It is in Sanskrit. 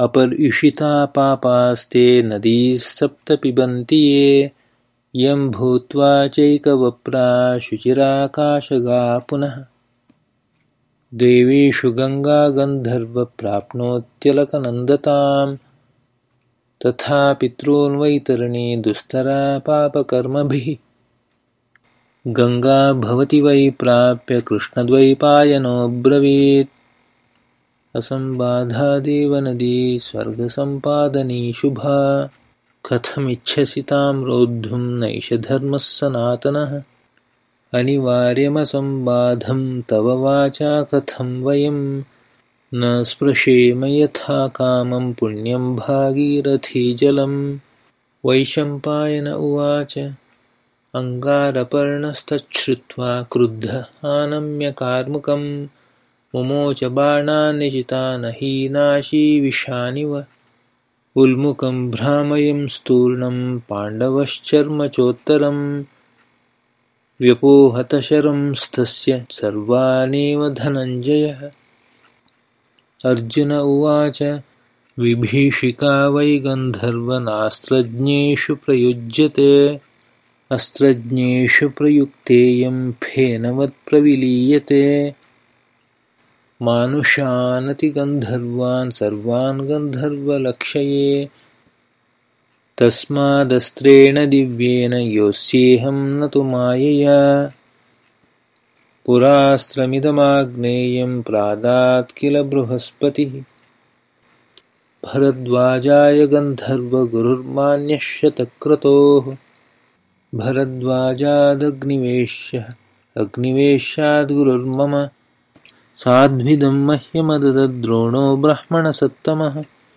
अपरिषिता पापास्ते नदीः पिबन्ति ये यं भूत्वा चैकवप्रा शुचिराकाशगा पुनः। देवीषु गङ्गागन्धर्वप्राप्नोत्यलकनन्दतां तथा पितॄन्वैतरणी दुस्तरा पापकर्मभिः। गङ्गा भवति वै प्राप्य कृष्णद्वैपायनोऽब्रवीत् असम्बाधादेव नदी स्वर्गसम्पादनी शुभा। कथमिच्छसि तां रोद्धुं नैष धर्मः सनातनः। अनिवार्यमसम्बाधं तव वाचा कथं वयं। न स्पृशेम यथा कामं पुण्यं भागीरथीजलं वैशम्पायन उवाच अङ्गारपर्णस्तच्छ्रुत्वा क्रुद्ध आनम्यकार्मुकम् मुमोच विषानिव उल्मुखं भ्रामयं स्तूर्णं पाण्डवश्चर्मचोत्तरम् व्यपोहतशरंस्तस्य सर्वानेव धनञ्जयः। अर्जुन उवाच विभीषिका वै गन्धर्वनास्त्रज्ञेषु प्रयुज्यते। अस्त्रज्ञेषु प्रयुक्तेयं फेनवत्प्रविलीयते मानुषानतिगन्धर्वान् सर्वान् गन्धर्वलक्षये। तस्मादस्त्रेण दिव्येन योऽस्येऽहं न तु मायया। पुरास्त्रमिदमाग्नेयं प्रादात् किल बृहस्पतिः। भरद्वाजाय गन्धर्वगुरुर्मान्यशतक्रतोः भरद्वाजादग्निवेश्यः। अग्निवेश्याद्गुरुर्मम साध्विदं मह्यमदद्द्रोणो ब्राह्मणसत्तमः